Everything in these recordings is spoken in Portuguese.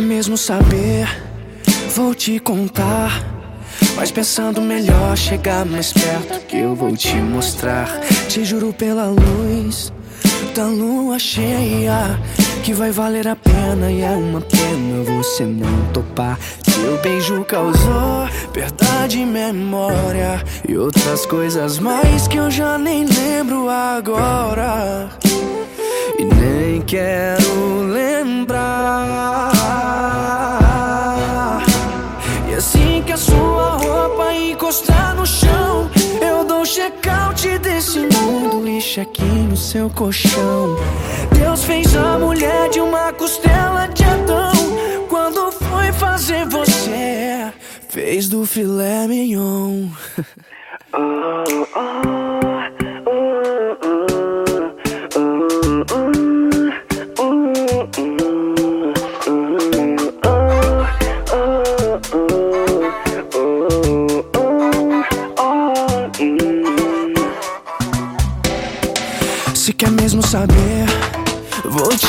mesmo saber, vou te contar. Mas pensando melhor, chegar mais perto que eu vou te mostrar. Te juro pela luz da lua cheia que vai valer a pena e é uma pena você não topar. Seu beijo causou perda de memória e outras coisas mais que eu já nem lembro agora e nem quero lembrar. Mundo e check-in no seu colchão. Deus fez a mulher de uma costela de Adão. Quando foi fazer você, fez do filé mignon. oh, oh.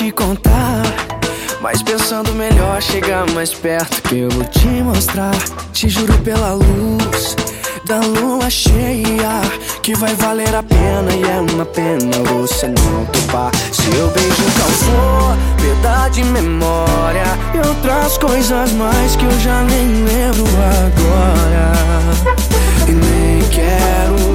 Te contar. Mas pensando melhor, chegar mais perto que eu vou te mostrar. Te juro pela luz da lua cheia que vai valer a pena e é uma pena você não topar. Seu beijo causou perda de memória e outras coisas mais que eu já nem lembro agora. E nem quero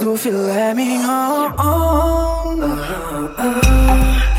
do filé mignon. Oh, oh, oh.